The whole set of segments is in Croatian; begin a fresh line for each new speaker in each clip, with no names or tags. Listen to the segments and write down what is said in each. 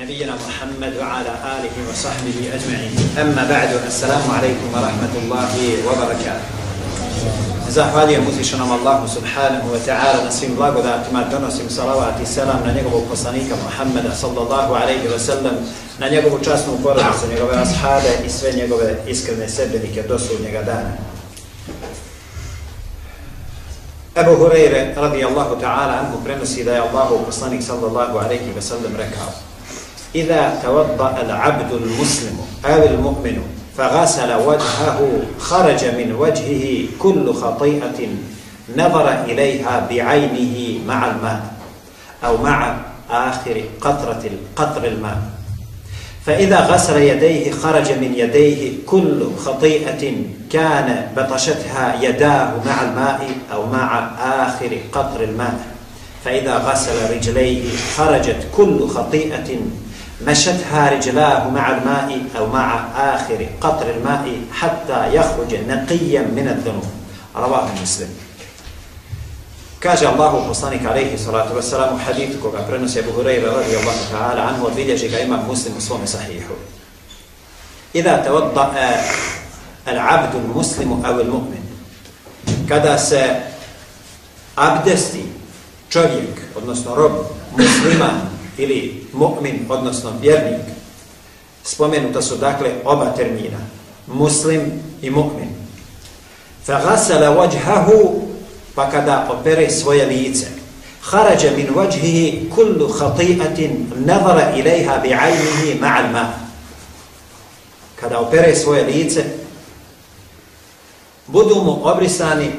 نبينا محمد وعلى آله وصحبه أجمعين أما بعد السلام عليكم ورحمة الله وبركاته Zahvaljujem uzvišenom Allahu subhanahu wa ta'ala na svim blagodatima, donosim salavat i selam na njegovog poslanika Muhammeda sallallahu alaihi wa sallam, na njegovu časnu porodicu, njegove ashaabe i sve njegove iskrene sedbenike do sudnjega dana. Ebu Hureyre radijallahu ta'ala anhu prenosi da je Allahu poslanik sallallahu alaihi wa sallam rekao إذا توضأ العبد المسلم أو المؤمن فغسل وجهه خرج من وجهه كل خطيئة نظر إليها بعينه مع الماء أو مع آخر قطرة قطر الماء. فإذا غسل يديه خرج من يديه كل خطيئة كان بطشتها يداه مع الماء أو مع آخر قطر الماء. فإذا غسل رجليه خرجت كل خطيئة مشتها رجلاه مع الماء أو مع آخر قطر الماء حتى يخرج نقيا من الذنوب. رواه مسلم. كاج الله حسنك عليه الصلاة والسلام. حديثك أبرنس أبو هريرة رضي الله تعالى عنه وفي لجك إمام مسلم صوم صحيح. إذا توضأ العبد المسلم أو المؤمن كذا سأبدستي čovjek, odnosno رب musliman, ili mu'min, odnosno vjernik, spomenuta su dakle oba termina, muslim i mu'min. فَغَسَلَ وَجْهَهُ pa kada opere svoje lice. Harađa min vajhihi kullu khati'atin nazara ilaiha bi'ajnihi ma'al ma. Kada opere svoje lice, budu mu obrisani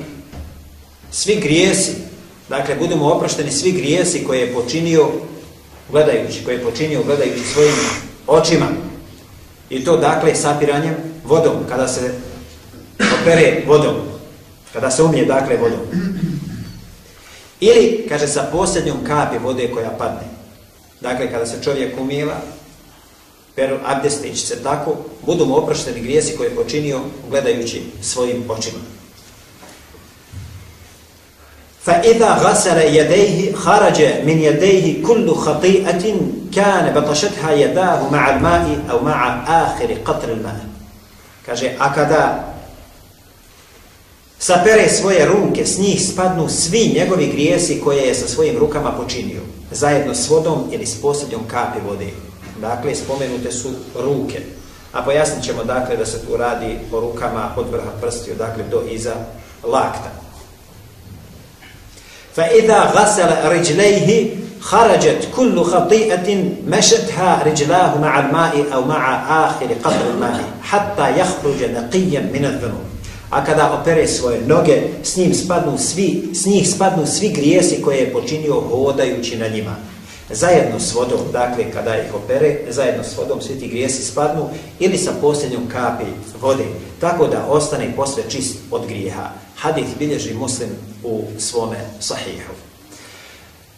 svi grijesi, dakle budu mu oprošteni svi grijesi koje je počinio gledajući, koje je počinio gledajući svojim očima. I to dakle sapiranjem vodom, kada se opere vodom. Kada se umije, dakle, vodom. Ili, kaže, sa posljednjom kapi vode koja padne. Dakle, kada se čovjek umijeva, peru abdestić se tako, budu mu oprošteni grijesi koje je počinio gledajući svojim očima. فإذا غسل يديه خرج من يديه كل خطيئة كان بطشتها يداه مع الماء أو مع آخر قطر الماء. Kaže, a kada sapere svoje ruke, s njih spadnu svi njegovi grijesi koje je sa svojim rukama počinio, zajedno s vodom ili s posljednjom kapi vode. Dakle, spomenute su ruke. A pojasnit ćemo, dakle, da se tu radi o rukama od vrha prstiju, dakle, do iza lakta. فإذا غسل رجليه خرجت كل خطيئة مشتها رجلاه مع الماء أو مع آخر قطر الماء حتى يخرج نقيا من الذنوب a kada opere svoje noge, s, njim spadnu svi, s njih spadnu svi grijesi koje je počinio hodajući na njima. Zajedno s vodom, dakle, kada ih opere, zajedno s vodom svi ti grijesi spadnu ili sa posljednjom kapi vode, tako da ostane posve čist od grijeha. Hadith bilježi muslim u svome sahihu.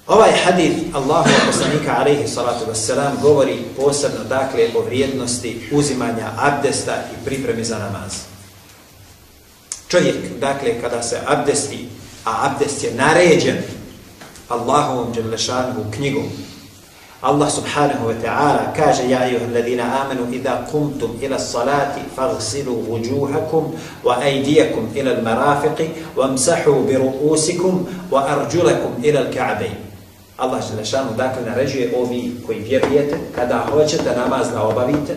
Ovaj hadith Allahu poslanika alaihi salatu wassalam govori posebno dakle o vrijednosti uzimanja abdesta i pripremi za namaz. Čovjek, dakle, kada se abdesti, a abdest je naređen Allahovom Đelešanuhu knjigom, Allah subhanahu wa ta'ala kaže Ja ayuha alladhina amanu idha kumtum ila salati faghsilu wujuhakum wa aydiyakum ila al-marafiqi wamsahu bi ru'usikum wa arjulakum ila al-ka'bayn. Allah Đelešanu dakle naređuje ovi koji vjerujete kada hoćete namaz da obavite,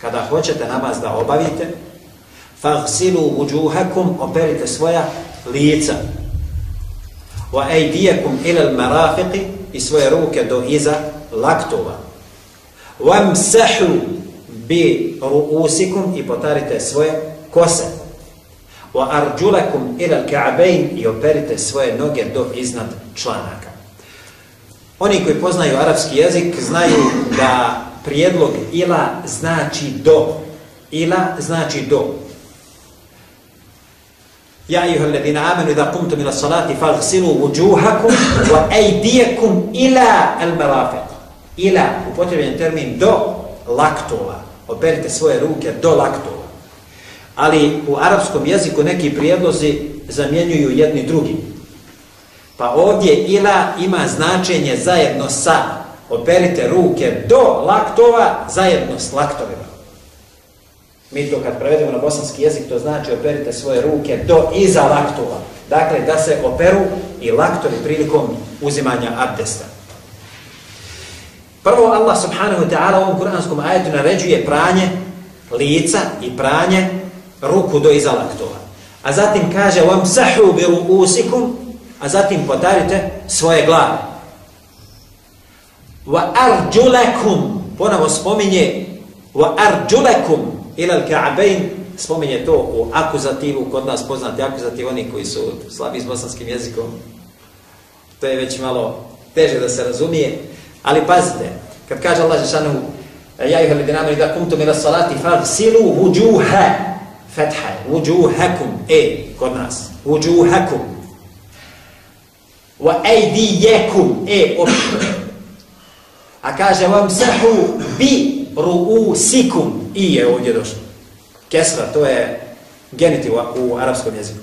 kada hoćete namaz da obavite, faghsilu wujuhakum operite svoja lica wa aydiyakum ila al-marafiqi i svoje ruke do iza laktova. Wamsahu bi ru'usikum i potarite svoje kose. Wa arjulakum ila al-ka'bayn i operite svoje noge do iznad članaka. Oni koji poznaju arapski jezik znaju da prijedlog ila znači do. Ila znači do Ja alladhina amanu idha qumtum ila salati faghsilu wujuhakum wa aydiyakum ila al-marafiq. Ila upotrebljen termin do laktova. Operite svoje ruke do laktova. Ali u arapskom jeziku neki prijedlozi zamjenjuju jedni drugi. Pa ovdje ila ima značenje zajedno sa, operite ruke do laktova zajedno s laktovima. Mi to kad prevedemo na bosanski jezik, to znači operite svoje ruke do iza laktova. Dakle, da se operu i laktovi prilikom uzimanja abdesta. Prvo, Allah subhanahu wa ta'ala u ovom kuranskom ajetu naređuje pranje lica i pranje ruku do iza laktova. A zatim kaže vam bi usikum, a zatim podarite svoje glave. Arjulakum, ponovo spominje wa arjulakum ila al-ka'bayn, spominje to u akuzativu, kod nas poznati akuzativ, oni koji su slabi s bosanskim jezikom. To je već malo teže da se razumije. Ali pazite, kad kaže Allah Žešanu, ja ih ali dinamari da kumtum ila salati silu vujuha, fetha, vujuhakum, e, kod nas, vujuhakum, wa ejdijekum, e, opšte. A kaže vam sahu bi ruusikum, i je ovdje došlo. Kesra, to je genitiv u arapskom jeziku.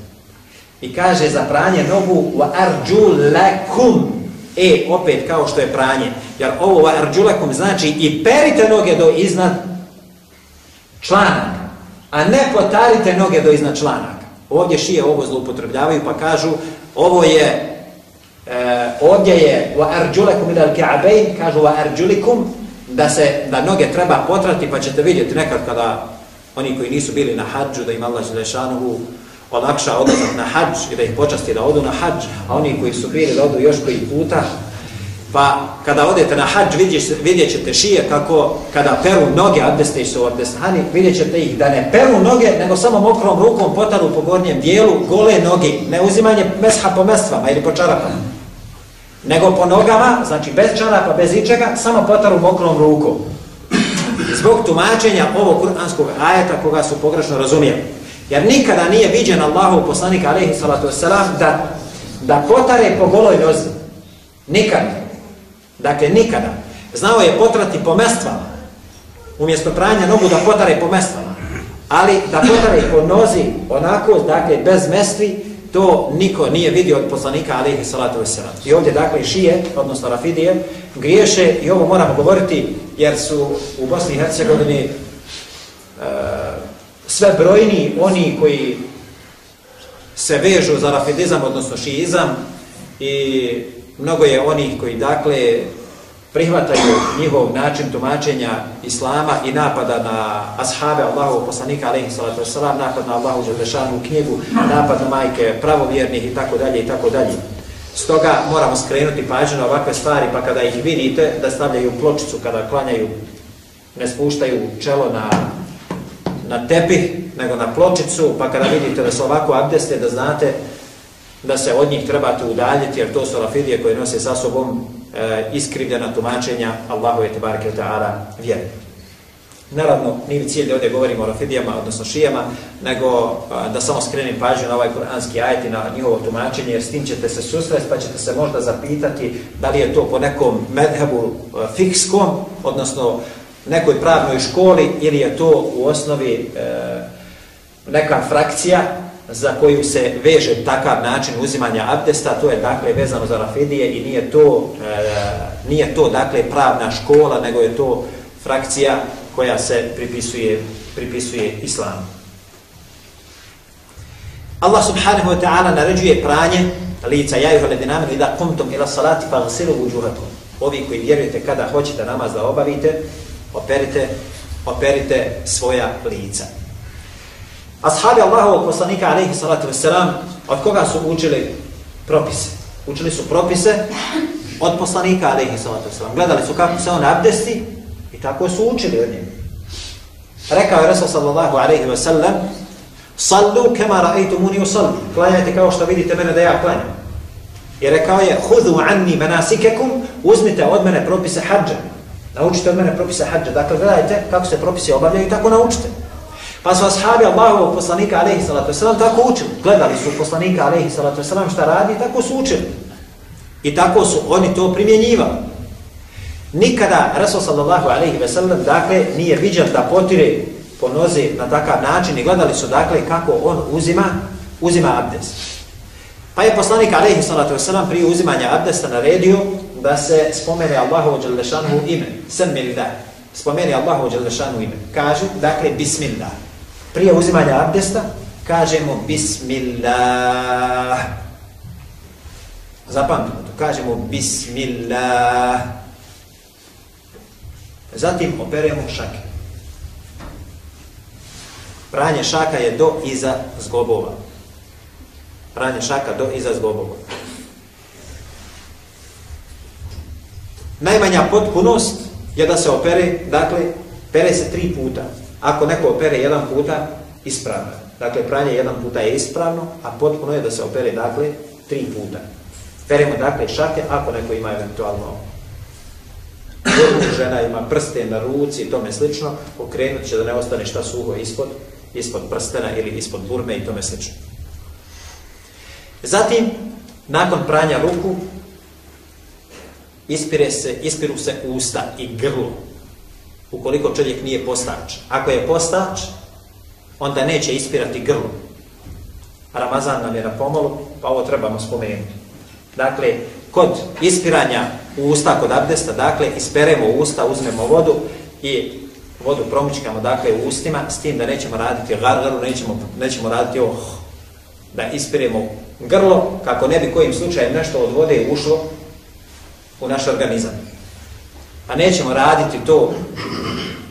I kaže za pranje nogu wa arjulakum, E, opet kao što je pranje. Jer ovo arđulakom znači i perite noge do iznad članaka. A ne potarite noge do iznad članaka. Ovdje šije ovo zloupotrebljavaju pa kažu ovo je e, ovdje je wa arđulakum ila al kažu wa arđulikum da se da noge treba potrati pa ćete vidjeti nekad kada oni koji nisu bili na hađu da im Allah Želešanovu olakša odlazak na hađ i da ih počasti da odu na hađ, a oni koji su bili da odu još koji puta, pa kada odete na hađ vidjet ćete šije kako kada peru noge abdeste su abdestani, vidjet ćete ih da ne peru noge, nego samo mokrom rukom potaru po gornjem dijelu gole noge, ne uzimanje mesha po mestvama ili po čarapama, nego po nogama, znači bez čarapa, bez ičega, samo potaru mokrom rukom. Zbog tumačenja ovog kuranskog ajeta koga su pogrešno razumijeli. Jer nikada nije viđen Allahov poslanik alaihi salatu wasalam da, da potare po goloj nozi. Nikada. Dakle, nikada. Znao je potrati po mestvama. Umjesto pranja nogu da potare po mestvama. Ali da potare po nozi onako, dakle, bez mestvi, to niko nije vidio od poslanika alaihi salatu wasalam. I ovdje, dakle, šije, odnosno rafidije, griješe i ovo moramo govoriti jer su u Bosni i Hercegovini e, sve brojni oni koji se vežu za rafidizam, odnosno šiizam i mnogo je onih koji dakle prihvataju njihov način tumačenja Islama i napada na ashabe Allahovog poslanika alaihi salatu wasalam, napad na Allahu Želešanu knjigu, napad na majke pravovjernih i tako dalje i tako dalje. Stoga moramo skrenuti pažnju na ovakve stvari, pa kada ih vidite da stavljaju pločicu kada klanjaju, ne spuštaju čelo na na tepih, nego na pločicu, pa kada vidite da su ovako abdeste, da znate da se od njih trebate udaljiti, jer to su rafidije koje nose sa sobom iskrivljena tumačenja Allahove tebareke ta'ala vjere. Naravno, nije cilj da ovdje govorimo o rafidijama, odnosno šijama, nego da samo skrenim pažnju na ovaj kuranski ajet i na njihovo tumačenje, jer s tim ćete se susresti, pa ćete se možda zapitati da li je to po nekom medhebu fikskom, odnosno nekoj pravnoj školi ili je to u osnovi e, neka frakcija za koju se veže takav način uzimanja abdesta, to je dakle vezano za rafidije i nije to, e, nije to dakle pravna škola, nego je to frakcija koja se pripisuje, pripisuje islamu. Allah subhanahu wa ta'ala naređuje pranje lica jajuha ledinamini da kumtum ila salati gasilu uđuhakom. Ovi koji vjerujete kada hoćete namaz da obavite, operite, operite svoja lica. Ashabi Allahovog poslanika alaihi salatu wasalam, od koga su učili propise? Učili su propise od poslanika alaihi salatu wasalam. Gledali su kako se on abdesti i tako su učili od njega. Rekao je Rasul sallallahu alaihi wasallam, Sallu kema ra'aytumuni usalli. Klanjajte kao što vidite mene da ja klanjam. I rekao je, Hudu anni manasikekum, uzmite od mene propise hađa. Naučite od mene propise hađa. Dakle, gledajte kako se propise obavljaju i tako naučite. Pa su ashabi Allahovog poslanika alaihi salatu wasalam tako učili. Gledali su poslanika alaihi salatu wasalam šta radi i tako su učili. I tako su oni to primjenjivali. Nikada Rasul sallallahu alaihi wasallam dakle nije viđen da potire po nozi na takav način i gledali su dakle kako on uzima uzima abdest. Pa je poslanik alaihi salatu wasalam prije uzimanja abdesta naredio da se spomene Allahu Đalešanu ime. Semillah. Spomene Allahu Đalešanu ime. Kaže, dakle, bismillah. Prije uzimanja abdesta, kažemo bismillah. Zapamtimo to. Kažemo bismillah. Zatim operemo šake. Pranje šaka je do iza zgobova. Pranje šaka do iza zgobova. Najmanja potpunost je da se opere, dakle, pere se tri puta. Ako neko opere jedan puta, ispravno. Dakle, pranje jedan puta je ispravno, a potpuno je da se opere, dakle, tri puta. Peremo, dakle, šake, ako neko ima eventualno žena ima prste na ruci i tome slično, okrenut će da ne ostane šta suho ispod, ispod prstena ili ispod burme i tome slično. Zatim, nakon pranja ruku, ispire se, ispiru se usta i grlo. Ukoliko čovjek nije postač. Ako je postač, onda neće ispirati grlo. Ramazan nam je na pomolu, pa ovo trebamo spomenuti. Dakle, kod ispiranja usta, kod abdesta, dakle, isperemo usta, uzmemo vodu i vodu promučkamo, dakle, u ustima, s tim da nećemo raditi gargaru, nećemo, nećemo raditi oh, da ispiremo grlo, kako ne bi kojim slučajem nešto od vode ušlo u naš organizam. A nećemo raditi to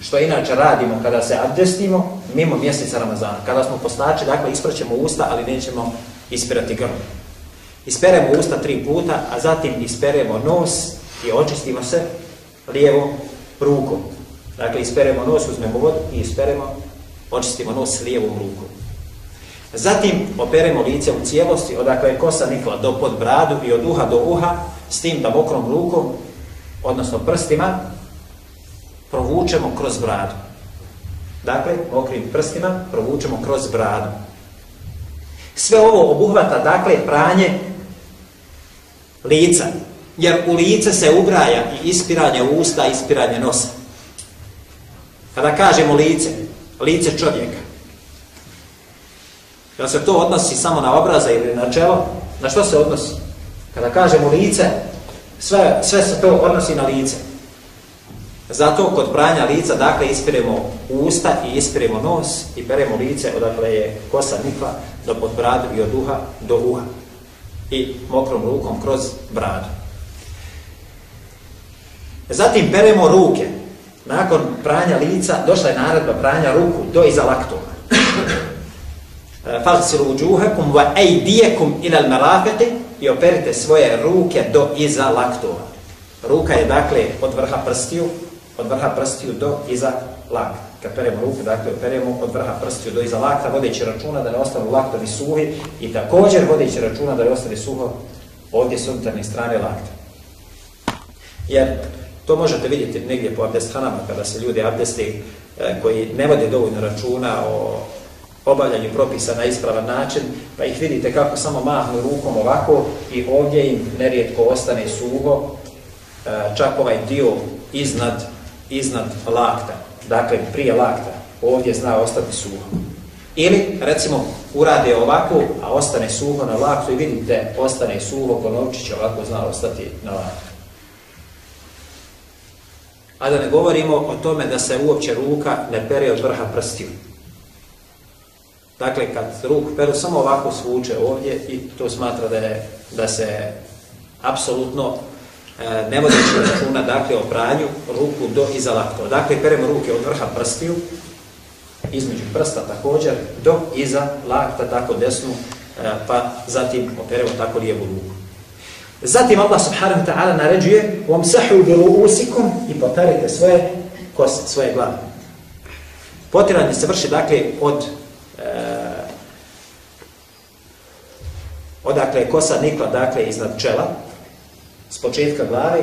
što inače radimo kada se abdestimo mimo mjeseca Ramazana. Kada smo postači, dakle, ispraćemo usta, ali nećemo ispirati grlo. Isperemo usta tri puta, a zatim isperemo nos i očistimo se lijevom rukom. Dakle, isperemo nos, uzmemo vodu i isperemo, očistimo nos lijevom rukom. Zatim operemo lice u cijelosti, odakle je kosa nikla do pod bradu i od uha do uha, s tim da mokrom rukom, odnosno prstima, provučemo kroz bradu. Dakle, mokrim prstima provučemo kroz bradu. Sve ovo obuhvata, dakle, pranje lica. Jer u lice se ubraja i ispiranje usta, ispiranje nosa. Kada kažemo lice, lice čovjeka, da se to odnosi samo na obraza ili na čelo, na što se odnosi? Kada kažemo lice, sve, sve se to odnosi na lice. Zato kod pranja lica, dakle, ispiremo usta i ispiremo nos i peremo lice, odakle je kosa nikla do podbradu i od uha do uha. I mokrom rukom kroz bradu. Zatim peremo ruke. Nakon pranja lica, došla je naredba pranja ruku do iza laktova. Fagsilu uđuhekum wa ejdijekum ilal merafiqi i operite svoje ruke do iza laktova. Ruka je dakle od vrha prstiju, od vrha prstiju do iza lakta. Kad peremo ruku, dakle peremo od vrha prstiju do iza lakta, vodeći računa da ne ostanu laktovi suhi i također vodeći računa da ne ostane suho ovdje s unutarnje strane lakta. Jer to možete vidjeti negdje po abdesthanama kada se ljudi abdesti e, koji ne vode dovoljno računa o obavljanju propisa na ispravan način, pa ih vidite kako samo mahnu rukom ovako i ovdje im nerijetko ostane suho, e, čak ovaj dio iznad, iznad lakta, dakle prije lakta, ovdje zna ostati suho. Ili, recimo, urade ovako, a ostane suho na laktu i vidite, ostane suho, konovčić ovako zna ostati na laktu. A da ne govorimo o tome da se uopće ruka ne pere od vrha prstiju. Dakle, kad ruku peru samo ovako svuče ovdje i to smatra da, je, da se apsolutno e, ne vodeći računa dakle, o pranju ruku do iza laktova. Dakle, peremo ruke od vrha prstiju, između prsta također, do iza lakta, tako desnu, e, pa zatim operemo tako lijevu ruku. Zatim Allah subhanahu wa ta'ala naređuje وَمْسَحُوا بِرُؤُسِكُمْ i potarite svoje kose, svoje glave. Potiranje se vrši dakle od odakle je kosa nikla, dakle, iznad čela, s početka glave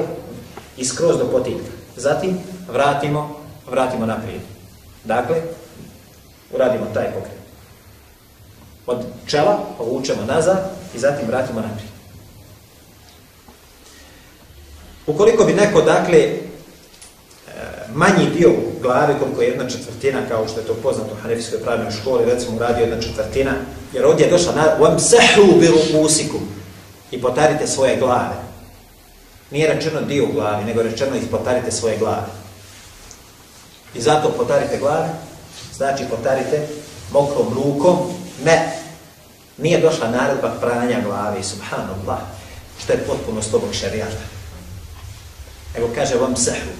i skroz do potitka. Zatim vratimo, vratimo naprijed. Dakle, uradimo taj pokret. Od čela povučemo nazad i zatim vratimo naprijed. Ukoliko bi neko, dakle, manji dio glave, koliko je jedna četvrtina, kao što je to poznato u Hanefijskoj pravnoj školi, recimo radi jedna četvrtina, jer ovdje je došla na وَمْسَحُوا بِرُقُوسِكُمْ i potarite svoje glave. Nije rečeno dio glavi, nego rečeno ispotarite svoje glave. I zato potarite glave, znači potarite mokrom rukom, ne. Nije došla naredba pranja glave, subhanallah, što je potpuno s tobog šarijata. Nego kaže vam sehu,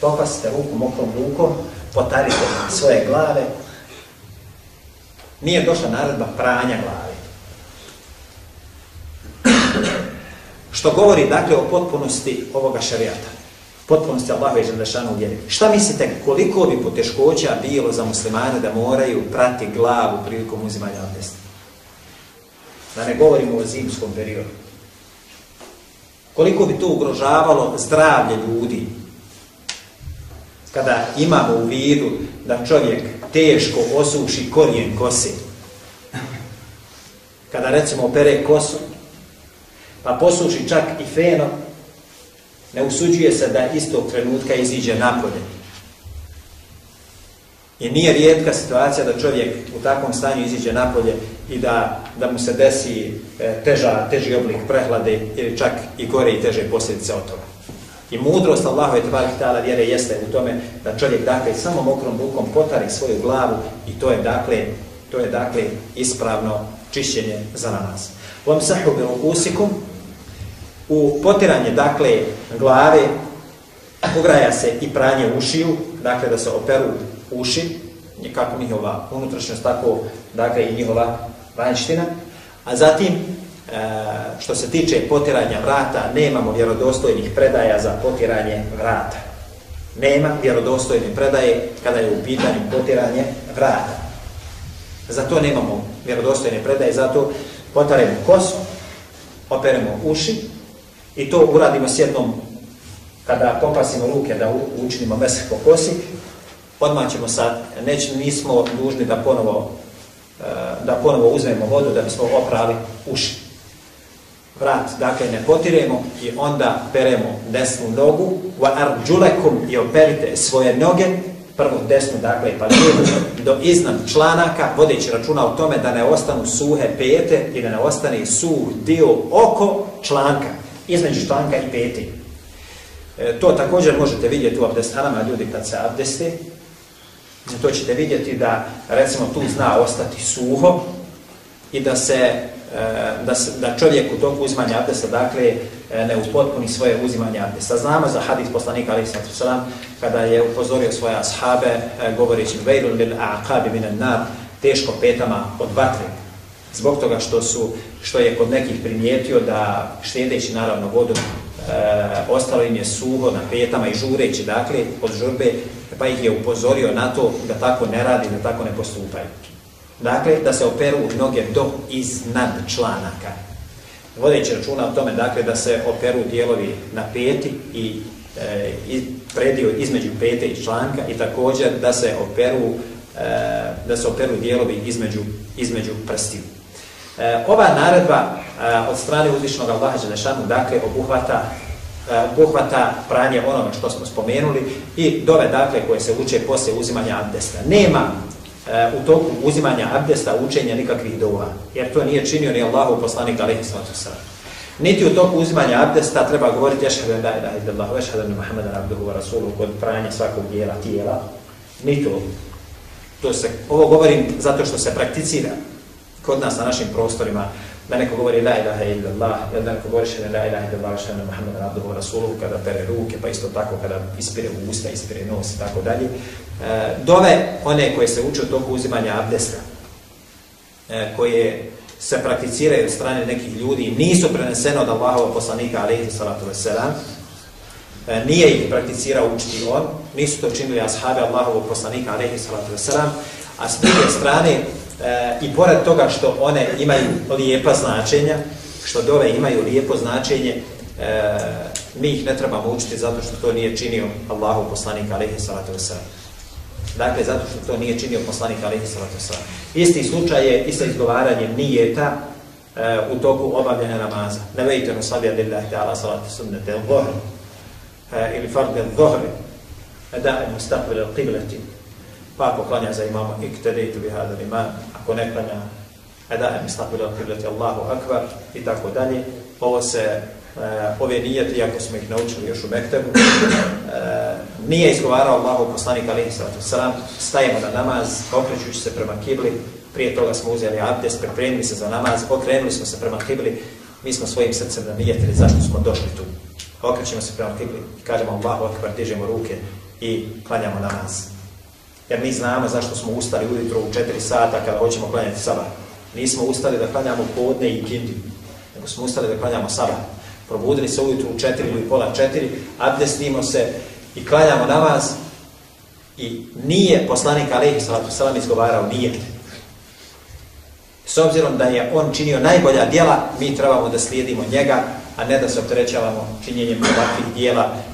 topasite ruku mokrom rukom, potarite svoje glave, nije došla naredba pranja glave. Što govori, dakle, o potpunosti ovoga šarijata. Potpunosti Allaha i Želešanu vjeri. Šta mislite, koliko bi poteškoća bilo za muslimane da moraju prati glavu prilikom uzimanja abdesta? Da ne govorimo o zimskom periodu. Koliko bi to ugrožavalo zdravlje ljudi? Kada imamo u vidu da čovjek teško osuši korijen kose. Kada recimo opere kosu, pa posuši čak i feno, ne usuđuje se da istog trenutka iziđe napolje. I nije rijetka situacija da čovjek u takvom stanju iziđe napolje i da, da mu se desi e, teža, teži oblik prehlade ili čak i gore i teže posljedice od toga. I mudrost Allahove tebara ta'ala vjere jeste u tome da čovjek dakle samo mokrom rukom potari svoju glavu i to je dakle to je dakle ispravno čišćenje za namaz. Vam sahu bi usikum u potiranje dakle glave ugraja se i pranje ušiju, dakle da se operu uši, kako njihova unutrašnjost, tako dakle i njihova vanjština, a zatim što se tiče potiranja vrata, nemamo vjerodostojnih predaja za potiranje vrata. Nema vjerodostojne predaje kada je u pitanju potiranje vrata. Zato nemamo vjerodostojne predaje, zato potaremo kosu, operemo uši i to uradimo s jednom, kada popasimo ruke da učinimo mesak po kosi, odmah ćemo sad, neć, nismo dužni da ponovo, e, da ponovo uzmemo vodu da bismo oprali uši vrat, dakle ne potiremo i onda peremo desnu nogu, wa arđulekum i operite svoje noge, prvo desnu, dakle pa do iznad članaka, vodeći računa o tome da ne ostanu suhe pete i da ne ostane suh dio oko članka, između članka i peti. E, to također možete vidjeti u abdestanama ljudi kad se abdeste, to ćete vidjeti da recimo tu zna ostati suho i da se da, da čovjek u toku uzimanja abdesta, dakle, e, ne uspotpuni svoje uzimanje abdesta. Znamo za hadis poslanika, ali sallam, kada je upozorio svoje ashabe, e, govoreći vejlun lil aqabi minan nar, teško petama od vatre. Zbog toga što su, što je kod nekih primijetio da štedeći naravno vodu, e, ostalo im je suho na petama i žureći, dakle, od žurbe, pa ih je upozorio na to da tako ne radi, da tako ne postupaju. Dakle, da se operu noge do iznad članaka. Vodeći računa o tome, dakle, da se operu dijelovi na peti i, e, i predio između pete i članka i također da se operu, e, da se operu dijelovi između, između prstiju. E, ova naredba od strane uzvišnog Allaha Đelešanu, dakle, obuhvata obuhvata pranje onoga što smo spomenuli i dove, dakle, koje se uče poslije uzimanja abdesta. Nema u toku uzimanja abdesta učenja nikakvih dova, jer to nije činio ni Allahu poslanik alaihi sallatu sallam. Niti u toku uzimanja abdesta treba govoriti ješhadu la ilaha illallah, Muhammadan abduhu wa rasuluhu kod pranja svakog dijela tijela. Ni to. to se, ovo govorim zato što se prakticira kod nas na našim prostorima da neko govori la ilaha illallah, da neko govori še la ilaha illallah, še na Muhammed abduhu rasuluhu, kada pere ruke, pa isto tako kada ispire u usta, ispire nos i tako dalje. E, dove, one koje se uče od toku uzimanja abdesta, e, koje se prakticiraju od strane nekih ljudi, nisu prenesene od Allahova poslanika, alaihi salatu wasalam, e, nije ih prakticirao učiti on, nisu to činili ashabi Allahovog poslanika, alaihi salatu wasalam, a s druge strane, E, i pored toga što one imaju lijepa značenja, što dove imaju lijepo značenje, e, mi ih ne trebamo učiti zato što to nije činio Allahu poslanik alaihi salatu wasalam. Dakle, zato što to nije činio poslanik alaihi salatu wasalam. Isti slučaj je i sa izgovaranjem nijeta e, u toku obavljanja namaza. Ne vejte no sabija lillahi ta'ala salatu sunnete al-dhuhr ili farde al-dhuhr da je mustaqbil al-qiblati pa ako klanja za imama iktedejtu bi hada imam, ako ne klanja eda em istakbila kibleti Allahu akbar i tako dalje. Ovo se, ove nijete, iako smo ih naučili još u Mektebu, e, nije izgovarao Allahov poslanik alihi sallatu sallam, stajemo na namaz, okrećući se prema kibli, prije toga smo uzeli abdest, pripremili se za namaz, okrenuli smo se prema kibli, mi smo svojim srcem namijetili zašto smo došli tu. Okrećemo se prema kibli kažemo Allahu akbar, dižemo ruke i klanjamo namaz. Jer mi znamo zašto smo ustali ujutro u 4 sata kada hoćemo klanjati sabah. Nismo ustali da klanjamo podne i kindi, nego smo ustali da klanjamo sabah. Probudili se ujutro u 4 ili pola 4, abdestimo se i klanjamo namaz i nije poslanik Alehi salatu salam izgovarao nije. S obzirom da je on činio najbolja djela, mi trebamo da slijedimo njega, a ne da se opterećavamo činjenjem ovakvih djela E,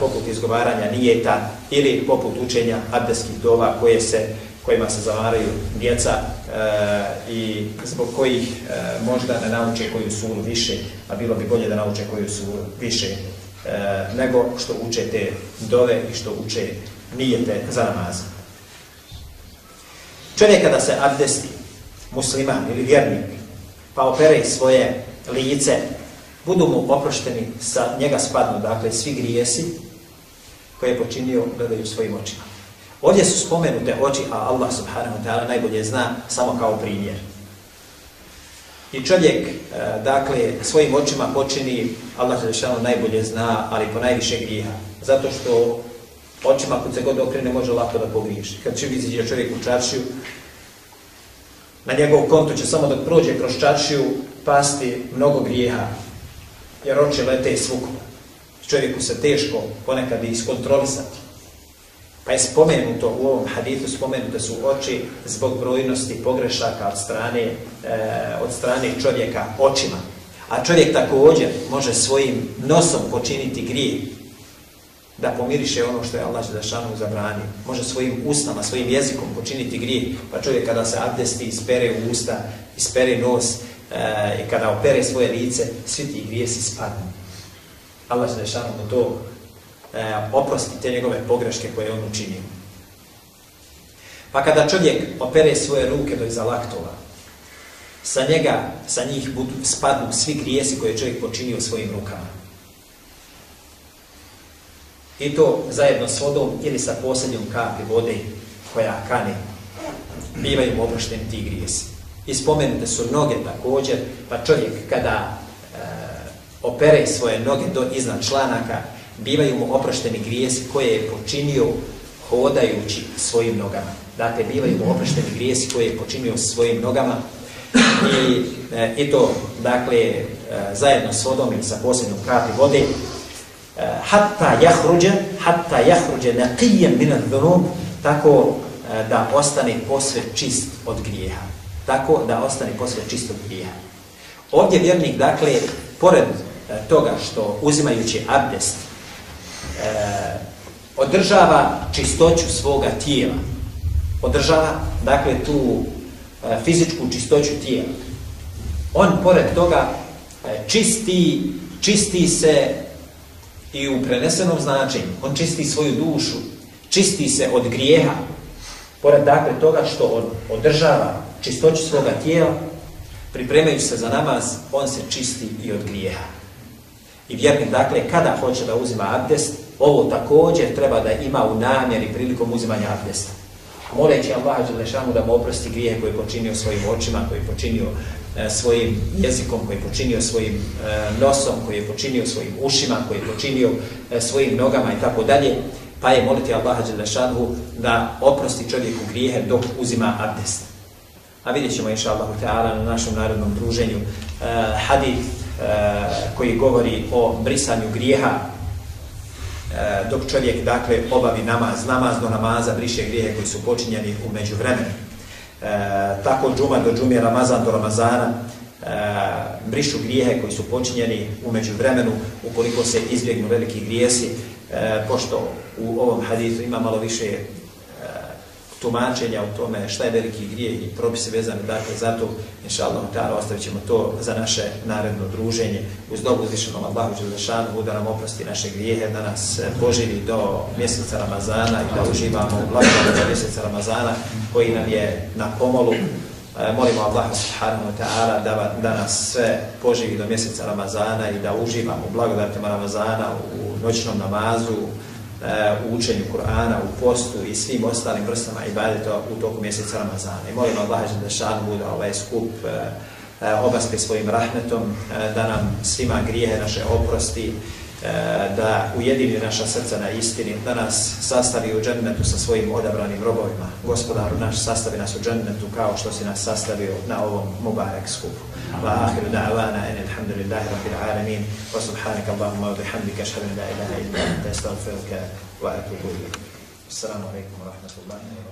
poput izgovaranja nijeta ili poput učenja abdeskih dova koje se, kojima se zavaraju djeca e, i zbog kojih e, možda ne nauče koju suru više, a bilo bi bolje da nauče koju suru više nego što uče te dove i što uče nijete za namaz. Čovjek kada se abdesti, musliman ili vjernik, pa opere svoje lice budu mu oprošteni, sa njega spadnu, dakle, svi grijesi koje je počinio gledaju svojim očima. Ovdje su spomenute oči, a Allah subhanahu wa ta'ala najbolje zna samo kao primjer. I čovjek, e, dakle, svojim očima počini, Allah Želešanu najbolje zna, ali po najviše grijeha. Zato što očima kod se god okrene može lako da pogriješi. Kad će vizići čovjek u čaršiju, na njegov konto će samo da prođe kroz čaršiju pasti mnogo grijeha jer oči lete svukom. Čovjeku se teško ponekad iskontrolisati. Pa je spomenuto u ovom hadithu, spomenute su oči zbog brojnosti pogrešaka od strane, e, od strane čovjeka očima. A čovjek također može svojim nosom počiniti grije da pomiriše ono što je Allah Želešanu zabranio. Može svojim ustama, svojim jezikom počiniti grije. Pa čovjek kada se abdesti, ispere usta, ispere nos, i kada opere svoje lice, svi ti grijesi spadnu. Allah dešava mu to oprosti te njegove pogreške koje on učinio. Pa kada čovjek opere svoje ruke do iza laktova, sa njega, sa njih budu, spadnu svi grijesi koje je čovjek počinio svojim rukama. I to zajedno s vodom ili sa posljednjom kapi vode koja kane, bivaju oprošteni ti grijesi. I spomenute su noge također, pa čovjek kada e, opere svoje noge do iznad članaka, bivaju mu oprošteni grijesi koje je počinio hodajući svojim nogama. Dakle, bivaju mu oprošteni grijesi koje je počinio svojim nogama. I, e, i to, dakle, e, zajedno s vodom ili sa posljednom kapi vode, hatta jahruđe, hatta jahruđe naqijem dhunub, tako da ostane posve čist od grijeha tako da ostane posve čistog grijeha. Ovdje vjernik, dakle, pored e, toga što uzimajući abdest e, održava čistoću svoga tijela, održava, dakle, tu e, fizičku čistoću tijela. On, pored toga, e, čisti, čisti se i u prenesenom značenju. On čisti svoju dušu, čisti se od grijeha, pored dakle toga što održava čistoću svoga tijela, pripremajući se za namaz, on se čisti i od grijeha. I vjernik, dakle, kada hoće da uzima abdest, ovo također treba da ima u namjeri prilikom uzimanja abdesta. Moleći Allah Đelešanu da mu oprosti grijehe koje je počinio svojim očima, koji je počinio e, svojim jezikom, koji je počinio svojim e, nosom, koji je počinio svojim ušima, koji je počinio e, svojim nogama i tako dalje, pa je moliti Allaha Đelešanu da oprosti čovjeku grijehe dok uzima abdest. A vidjet ćemo, inša Allah, na našem narodnom druženju uh, hadith uh, koji govori o brisanju grijeha uh, dok čovjek, dakle, obavi namaz, namaz do namaza, briše grijehe koji su počinjeni u međuvremenu. Tako džuma do džume, Ramazan do Ramazana, brišu grijehe koji su počinjeni u međuvremenu ukoliko se izbjegnu veliki grijesi, pošto u ovom hadithu ima malo više tumačenja o tome šta je veliki grije i propise vezane dakle zato inša Allah ta'ala ostavit ćemo to za naše naredno druženje. Uz dobu uzvišenom Allahu Đelešanu da nam oprosti naše grijehe da nas poživi do mjeseca Ramazana i da uživamo u blagodati za mjeseca Ramazana koji nam je na pomolu. Molimo Allah subhanahu wa ta'ala da, da nas sve poživi do mjeseca Ramazana i da uživamo u blagodatima Ramazana, u noćnom namazu, u učenju Kur'ana, u postu i svim ostalim vrstama ibadeta u toku mjeseca Ramazana. I molimo Allah da šan bude ovaj skup obaspe svojim rahmetom, da nam svima grijehe naše oprosti, da ujedini naša srca na istini, da nas sastavi u džennetu sa svojim odabranim robovima. Gospodaru naš, sastavi nas u džennetu kao što si nas sastavio na ovom Mubarak skupu. وآخر دعوانا أن الحمد لله رب العالمين وسبحانك اللهم وبحمدك أشهد أن لا إله إلا أنت أستغفرك وأتوب إليك. السلام عليكم ورحمة الله. وبركاته